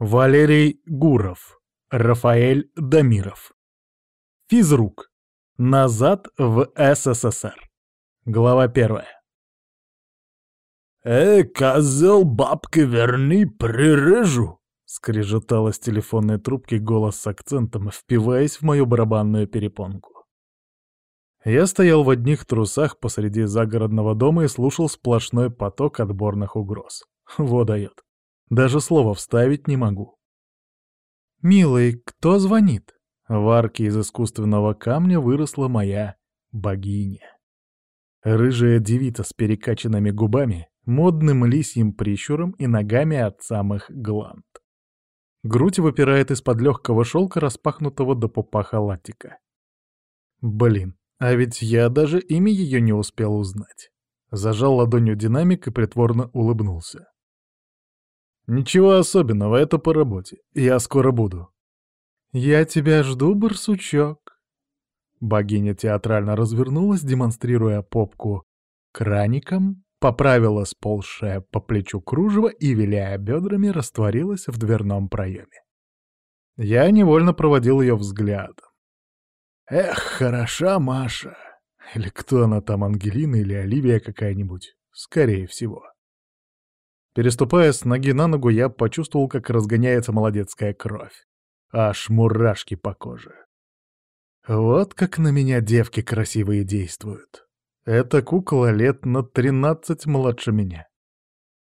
Валерий Гуров. Рафаэль Дамиров. Физрук. Назад в СССР. Глава первая. «Эй, козел, бабки верни, прирежу!» — скрежетала с телефонной трубки голос с акцентом, впиваясь в мою барабанную перепонку. Я стоял в одних трусах посреди загородного дома и слушал сплошной поток отборных угроз. Во дает. Даже слова вставить не могу. «Милый, кто звонит?» В арке из искусственного камня выросла моя богиня. Рыжая девица с перекачанными губами, модным лисьим прищуром и ногами от самых гланд. Грудь выпирает из-под легкого шелка, распахнутого до пупа халатика. Блин, а ведь я даже имя ее не успел узнать. Зажал ладонью динамик и притворно улыбнулся. «Ничего особенного, это по работе. Я скоро буду». «Я тебя жду, барсучок». Богиня театрально развернулась, демонстрируя попку краником, поправила сползшее по плечу кружево и, виляя бедрами, растворилась в дверном проеме. Я невольно проводил ее взглядом. Эх, хороша Маша. Или кто она там, Ангелина или Оливия какая-нибудь? Скорее всего. Переступая с ноги на ногу, я почувствовал, как разгоняется молодецкая кровь. Аж мурашки по коже. Вот как на меня девки красивые действуют. Эта кукла лет на тринадцать младше меня.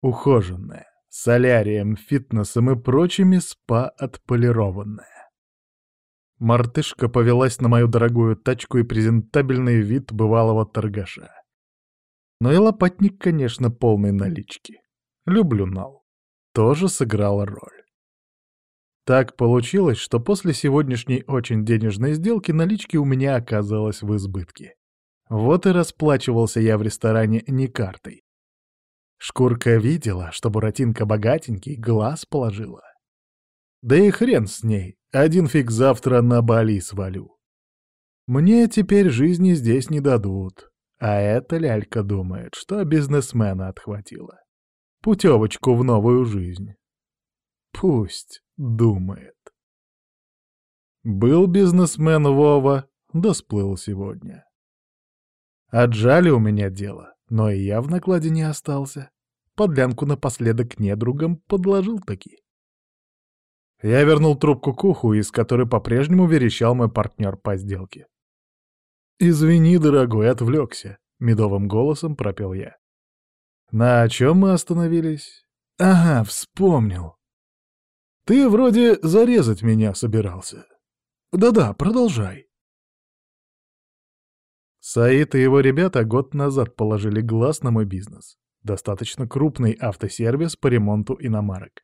Ухоженная, солярием, фитнесом и прочими спа-отполированная. Мартышка повелась на мою дорогую тачку и презентабельный вид бывалого торгаша. Но и лопатник, конечно, полный налички. Люблю нал. Тоже сыграла роль. Так получилось, что после сегодняшней очень денежной сделки налички у меня оказалось в избытке. Вот и расплачивался я в ресторане не картой. Шкурка видела, что Буратинка богатенький глаз положила. Да и хрен с ней, один фиг завтра на Бали свалю. Мне теперь жизни здесь не дадут, а эта лялька думает, что бизнесмена отхватила. Путевочку в новую жизнь. Пусть думает. Был бизнесмен Вова, да сегодня. Отжали у меня дело, но и я в накладе не остался. Подлянку напоследок недругам подложил таки. Я вернул трубку к уху, из которой по-прежнему верещал мой партнер по сделке. «Извини, дорогой, отвлекся», — медовым голосом пропел я. «На чем мы остановились?» «Ага, вспомнил. Ты вроде зарезать меня собирался. Да-да, продолжай». Саид и его ребята год назад положили глаз на мой бизнес. Достаточно крупный автосервис по ремонту иномарок.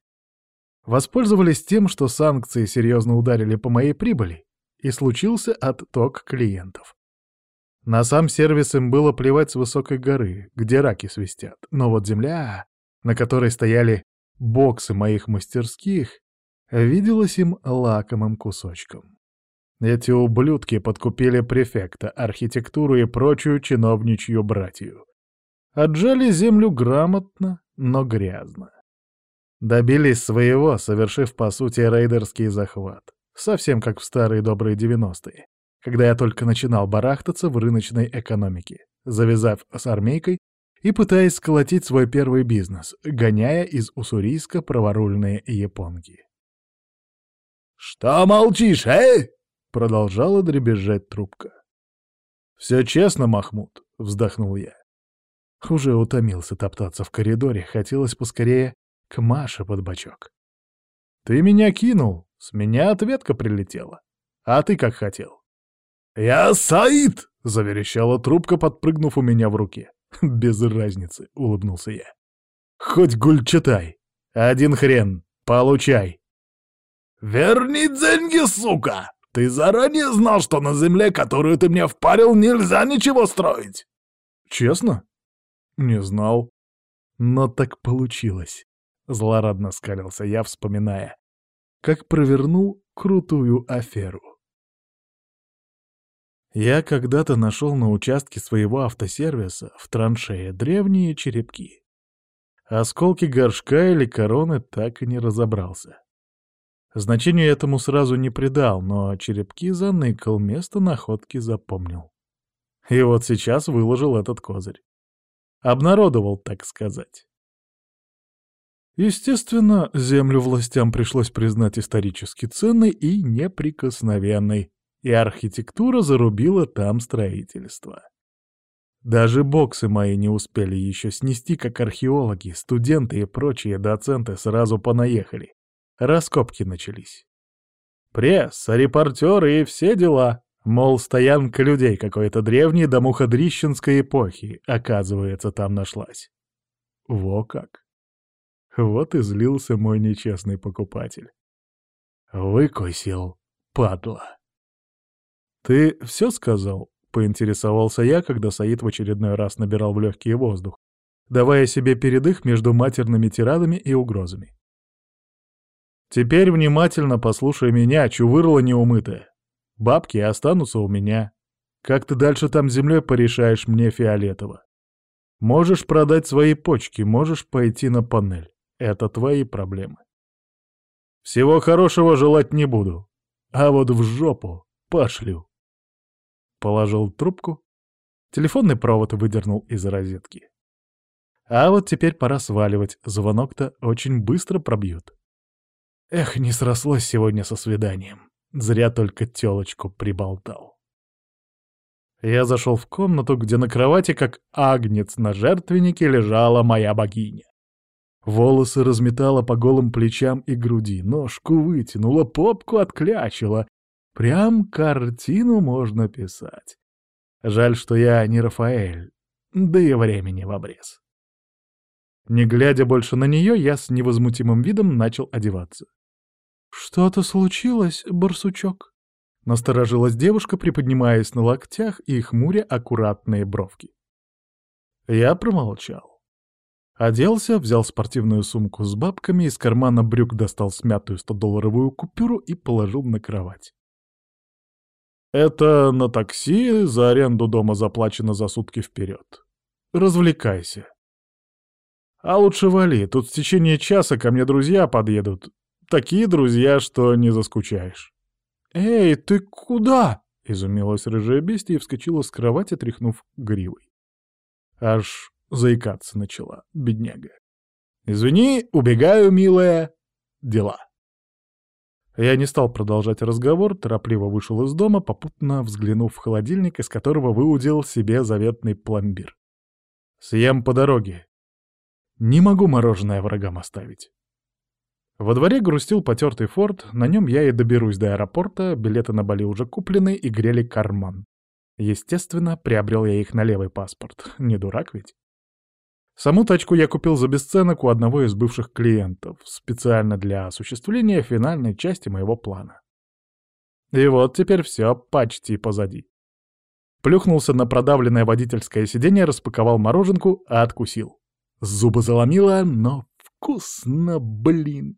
Воспользовались тем, что санкции серьезно ударили по моей прибыли, и случился отток клиентов. На сам сервис им было плевать с высокой горы, где раки свистят, но вот земля, на которой стояли боксы моих мастерских, виделась им лакомым кусочком. Эти ублюдки подкупили префекта, архитектуру и прочую чиновничью братью. Отжали землю грамотно, но грязно. Добились своего, совершив, по сути, рейдерский захват. Совсем как в старые добрые девяностые, когда я только начинал барахтаться в рыночной экономике, завязав с армейкой и пытаясь сколотить свой первый бизнес, гоняя из Уссурийска праворульные японки. «Что молчишь, э?» Продолжала дребезжать трубка. «Все честно, Махмуд», — вздохнул я. Уже утомился топтаться в коридоре, хотелось поскорее к Маше под бочок. «Ты меня кинул, с меня ответка прилетела. А ты как хотел?» «Я Саид!» — заверещала трубка, подпрыгнув у меня в руке. «Без разницы», — улыбнулся я. «Хоть гуль читай. Один хрен. Получай». «Верни деньги, сука!» Ты заранее знал, что на земле, которую ты мне впарил, нельзя ничего строить?» «Честно?» «Не знал». «Но так получилось», — злорадно скалился я, вспоминая, как провернул крутую аферу. Я когда-то нашел на участке своего автосервиса в траншее древние черепки. Осколки горшка или короны так и не разобрался. Значению этому сразу не придал, но черепки заныкал, место находки запомнил. И вот сейчас выложил этот козырь. Обнародовал, так сказать. Естественно, землю властям пришлось признать исторически ценной и неприкосновенной, и архитектура зарубила там строительство. Даже боксы мои не успели еще снести, как археологи, студенты и прочие доценты сразу понаехали. Раскопки начались. Пресса, репортеры и все дела. Мол, стоянка людей какой-то древней до муходрищенской эпохи, оказывается, там нашлась. Во как! Вот и злился мой нечестный покупатель. Выкусил, падла. «Ты все сказал?» — поинтересовался я, когда Саид в очередной раз набирал в легкий воздух, давая себе передых между матерными тирадами и угрозами. «Теперь внимательно послушай меня, чувырла неумытая. Бабки останутся у меня. Как ты дальше там землей порешаешь мне фиолетово? Можешь продать свои почки, можешь пойти на панель. Это твои проблемы. Всего хорошего желать не буду. А вот в жопу пошлю. Положил трубку. Телефонный провод выдернул из розетки. А вот теперь пора сваливать. Звонок-то очень быстро пробьют. Эх, не срослось сегодня со свиданием. Зря только тёлочку приболтал. Я зашел в комнату, где на кровати, как агнец на жертвеннике, лежала моя богиня. Волосы разметала по голым плечам и груди, ножку вытянула, попку отклячила. Прям картину можно писать. Жаль, что я не Рафаэль, да и времени в обрез. Не глядя больше на нее, я с невозмутимым видом начал одеваться. «Что-то случилось, барсучок?» Насторожилась девушка, приподнимаясь на локтях и хмуря аккуратные бровки. Я промолчал. Оделся, взял спортивную сумку с бабками, из кармана брюк достал смятую 100-долларовую купюру и положил на кровать. «Это на такси, за аренду дома заплачено за сутки вперед. Развлекайся. А лучше вали, тут в течение часа ко мне друзья подъедут, Такие друзья, что не заскучаешь. «Эй, ты куда?» — изумилась рыжая бестия и вскочила с кровати, тряхнув гривой. Аж заикаться начала, бедняга. «Извини, убегаю, милая. Дела». Я не стал продолжать разговор, торопливо вышел из дома, попутно взглянув в холодильник, из которого выудил себе заветный пломбир. Съем по дороге. Не могу мороженое врагам оставить. Во дворе грустил потертый форт, на нем я и доберусь до аэропорта, билеты на Бали уже куплены и грели карман. Естественно, приобрел я их на левый паспорт, не дурак ведь. Саму тачку я купил за бесценок у одного из бывших клиентов, специально для осуществления финальной части моего плана. И вот теперь все почти позади. Плюхнулся на продавленное водительское сиденье, распаковал мороженку, а откусил. Зубы заломило, но вкусно, блин.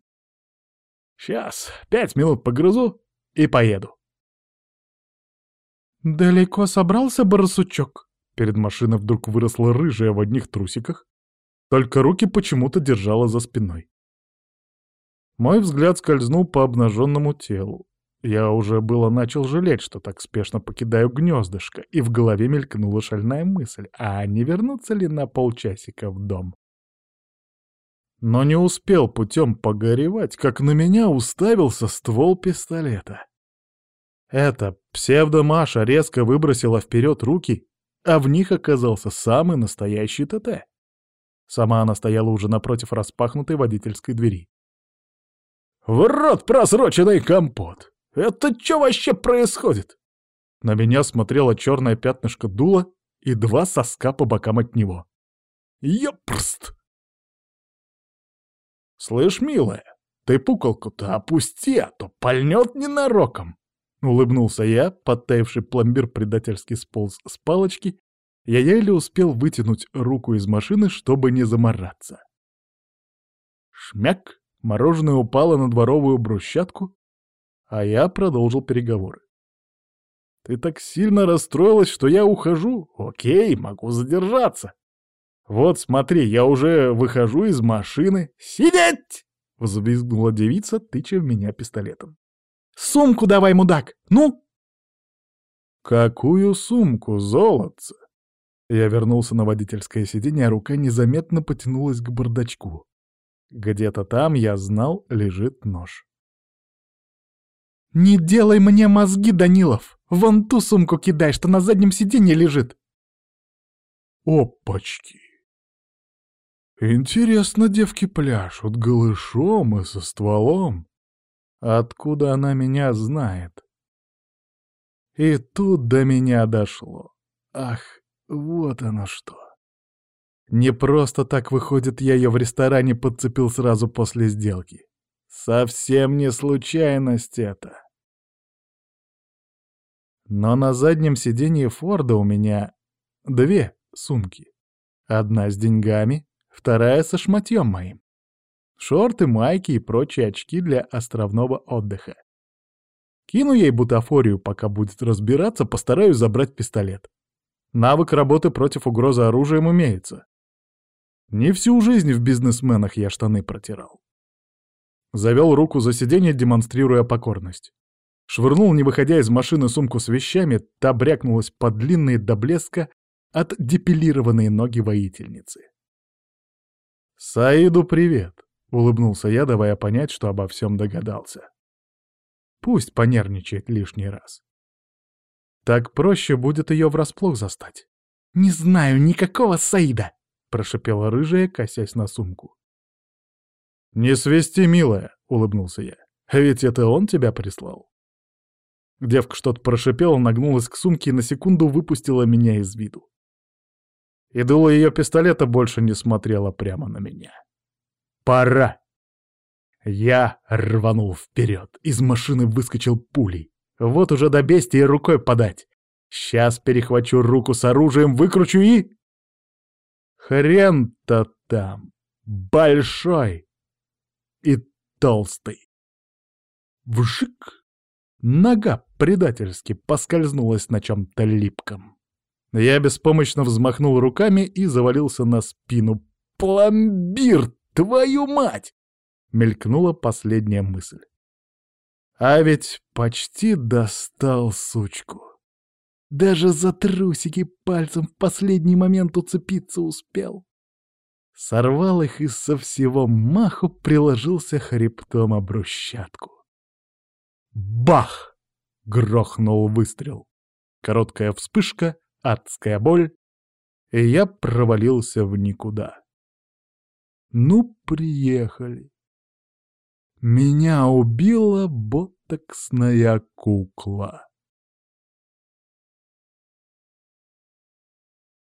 Сейчас, пять минут погрызу и поеду. «Далеко собрался, барсучок?» Перед машиной вдруг выросла рыжая в одних трусиках, только руки почему-то держала за спиной. Мой взгляд скользнул по обнаженному телу. Я уже было начал жалеть, что так спешно покидаю гнездышко, и в голове мелькнула шальная мысль, а не вернуться ли на полчасика в дом? но не успел путем погоревать, как на меня уставился ствол пистолета. Эта псевдомаша резко выбросила вперед руки, а в них оказался самый настоящий ТТ. Сама она стояла уже напротив распахнутой водительской двери. «В рот просроченный компот! Это что вообще происходит?» На меня смотрело черное пятнышко дула и два соска по бокам от него. «Ёпрст!» «Слышь, милая, ты пукалку-то опусти, а то пальнет ненароком!» Улыбнулся я, подтаявший пломбир предательски сполз с палочки, я еле успел вытянуть руку из машины, чтобы не замораться. Шмяк! Мороженое упало на дворовую брусчатку, а я продолжил переговоры. «Ты так сильно расстроилась, что я ухожу? Окей, могу задержаться. Вот смотри, я уже выхожу из машины. Сидеть! — взвизгнула девица, тыча в меня пистолетом. «Сумку давай, мудак! Ну!» «Какую сумку, золотце?» Я вернулся на водительское сиденье, а рука незаметно потянулась к бардачку. Где-то там, я знал, лежит нож. «Не делай мне мозги, Данилов! Вон ту сумку кидай, что на заднем сиденье лежит!» Опачки! Интересно, девки пляшут голышом и со стволом. Откуда она меня знает? И тут до меня дошло. Ах, вот оно что. Не просто так выходит, я ее в ресторане подцепил сразу после сделки. Совсем не случайность это. Но на заднем сиденье Форда у меня две сумки. Одна с деньгами, вторая со шматьем моим. Шорты, майки и прочие очки для островного отдыха. Кину ей бутафорию, пока будет разбираться, постараюсь забрать пистолет. Навык работы против угрозы оружием имеется. Не всю жизнь в бизнесменах я штаны протирал. Завел руку за сиденье, демонстрируя покорность. Швырнул, не выходя из машины, сумку с вещами, та брякнулась под длинные до блеска от депилированной ноги воительницы. «Саиду привет!» — улыбнулся я, давая понять, что обо всем догадался. Пусть понервничает лишний раз. Так проще будет ее врасплох застать. «Не знаю никакого Саида!» — прошипела рыжая, косясь на сумку. «Не свисти, милая!» — улыбнулся я. «А ведь это он тебя прислал?» Девка что-то прошипела, нагнулась к сумке и на секунду выпустила меня из виду. И дуло ее пистолета больше не смотрела прямо на меня. «Пора!» Я рванул вперед, из машины выскочил пулей. Вот уже до бестии рукой подать. Сейчас перехвачу руку с оружием, выкручу и... Хрен-то там! Большой и толстый. Вжик! Нога предательски поскользнулась на чем-то липком. Я беспомощно взмахнул руками и завалился на спину. «Пломбир, твою мать!» — мелькнула последняя мысль. А ведь почти достал сучку. Даже за трусики пальцем в последний момент уцепиться успел. Сорвал их и со всего маху приложился хребтом об брусчатку. Бах! Грохнул выстрел. Короткая вспышка, адская боль, и я провалился в никуда. Ну, приехали. Меня убила ботоксная кукла.